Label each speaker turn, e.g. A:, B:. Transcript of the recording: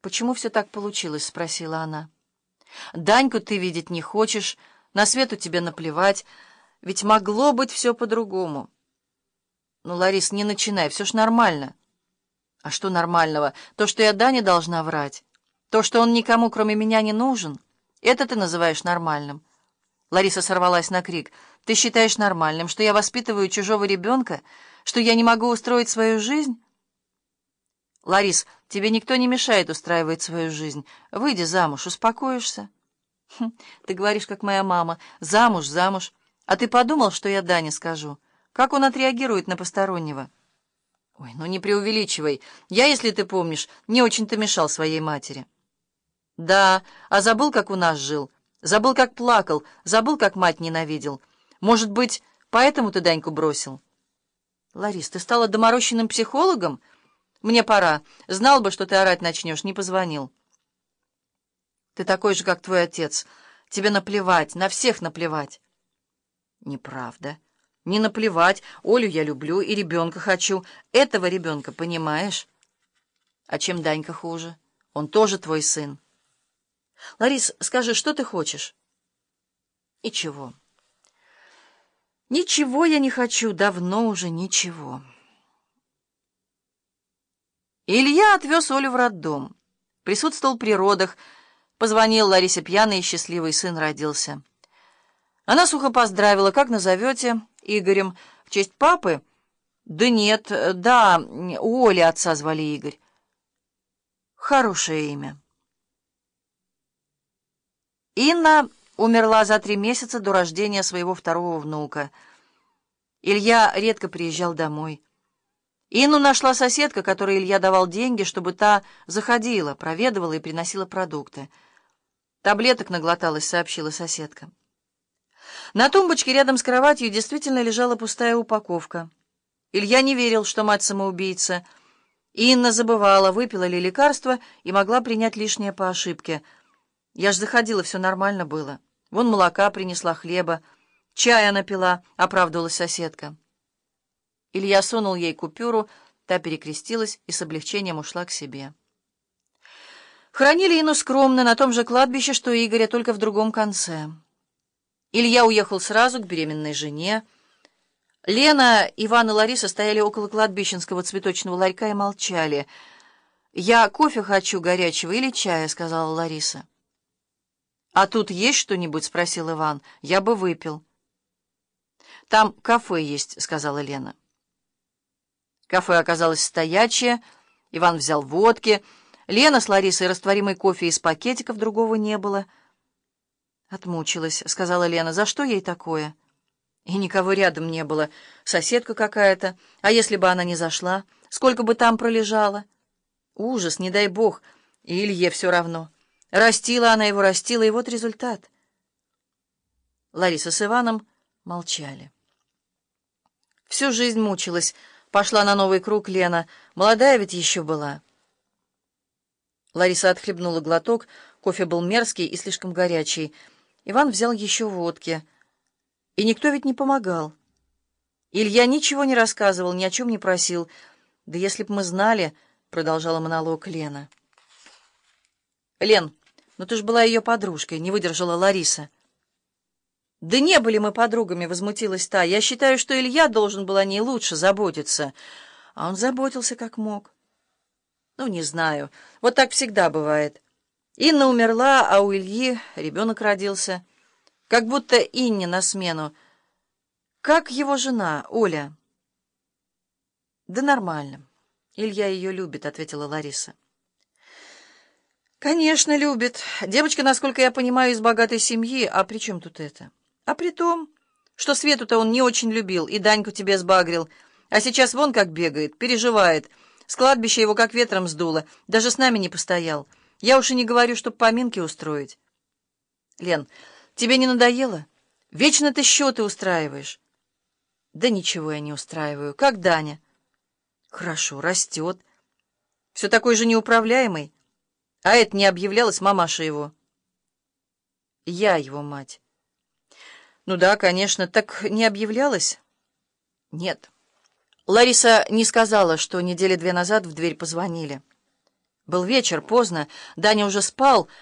A: «Почему все так получилось?» — спросила она. «Даньку ты видеть не хочешь, на свету тебе наплевать, ведь могло быть все по-другому». «Ну, Ларис, не начинай, все ж нормально». «А что нормального? То, что я Дане должна врать? То, что он никому, кроме меня, не нужен? Это ты называешь нормальным?» Лариса сорвалась на крик. «Ты считаешь нормальным, что я воспитываю чужого ребенка, что я не могу устроить свою жизнь?» «Ларис, тебе никто не мешает устраивать свою жизнь. Выйди замуж, успокоишься». Хм, «Ты говоришь, как моя мама. Замуж, замуж. А ты подумал, что я Дане скажу? Как он отреагирует на постороннего?» «Ой, ну не преувеличивай. Я, если ты помнишь, не очень-то мешал своей матери». «Да, а забыл, как у нас жил?» Забыл, как плакал, забыл, как мать ненавидел. Может быть, поэтому ты Даньку бросил? Ларис, ты стала доморощенным психологом? Мне пора. Знал бы, что ты орать начнешь, не позвонил. Ты такой же, как твой отец. Тебе наплевать, на всех наплевать. Неправда. Не наплевать. Олю я люблю и ребенка хочу. Этого ребенка, понимаешь? А чем Данька хуже? Он тоже твой сын. Ларис, скажи, что ты хочешь? Ничего. Ничего я не хочу, давно уже ничего. Илья отвез Олю в роддом. Присутствовал при родах. Позвонил Ларисе пьяный и счастливый сын родился. Она сухо поздравила. «Как назовете?» «Игорем. В честь папы?» «Да нет, да, у Оли отца звали Игорь». «Хорошее имя». Инна умерла за три месяца до рождения своего второго внука. Илья редко приезжал домой. Инну нашла соседка, которой Илья давал деньги, чтобы та заходила, проведывала и приносила продукты. «Таблеток наглоталась», — сообщила соседка. На тумбочке рядом с кроватью действительно лежала пустая упаковка. Илья не верил, что мать самоубийца. Инна забывала, выпила ли лекарство и могла принять лишнее по ошибке — я ж заходила, все нормально было. Вон молока принесла, хлеба. Чая напила, оправдывалась соседка. Илья сунул ей купюру, та перекрестилась и с облегчением ушла к себе. Хранили Ину скромно, на том же кладбище, что Игоря, только в другом конце. Илья уехал сразу к беременной жене. Лена, Иван и Лариса стояли около кладбищенского цветочного ларька и молчали. «Я кофе хочу горячего или чая», — сказала Лариса. «А тут есть что-нибудь?» — спросил Иван. «Я бы выпил». «Там кафе есть», — сказала Лена. Кафе оказалось стоячее. Иван взял водки. Лена с Ларисой растворимый кофе из пакетиков, другого не было. «Отмучилась», — сказала Лена. «За что ей такое?» И никого рядом не было. Соседка какая-то. А если бы она не зашла? Сколько бы там пролежала? Ужас, не дай бог. И Илье все равно. Растила она его, растила, и вот результат. Лариса с Иваном молчали. Всю жизнь мучилась. Пошла на новый круг Лена. Молодая ведь еще была. Лариса отхлебнула глоток. Кофе был мерзкий и слишком горячий. Иван взял еще водки. И никто ведь не помогал. Илья ничего не рассказывал, ни о чем не просил. «Да если б мы знали...» — продолжала монолог Лена. «Лен, но ты ж была ее подружкой, не выдержала Лариса. «Да не были мы подругами», — возмутилась та. «Я считаю, что Илья должен был о ней лучше заботиться». А он заботился как мог. «Ну, не знаю. Вот так всегда бывает. Инна умерла, а у Ильи ребенок родился. Как будто Инне на смену. Как его жена, Оля?» «Да нормально. Илья ее любит», — ответила Лариса. «Конечно, любит. Девочка, насколько я понимаю, из богатой семьи. А при чем тут это? А при том, что Свету-то он не очень любил, и Даньку тебе сбагрил. А сейчас вон как бегает, переживает. С кладбища его как ветром сдуло. Даже с нами не постоял. Я уж и не говорю, чтоб поминки устроить. Лен, тебе не надоело? Вечно ты счеты устраиваешь. Да ничего я не устраиваю. Как Даня? Хорошо, растет. Все такой же неуправляемый. А это не объявлялась мамаша его. Я его мать. Ну да, конечно, так не объявлялась? Нет. Лариса не сказала, что недели две назад в дверь позвонили. Был вечер, поздно, Даня уже спал,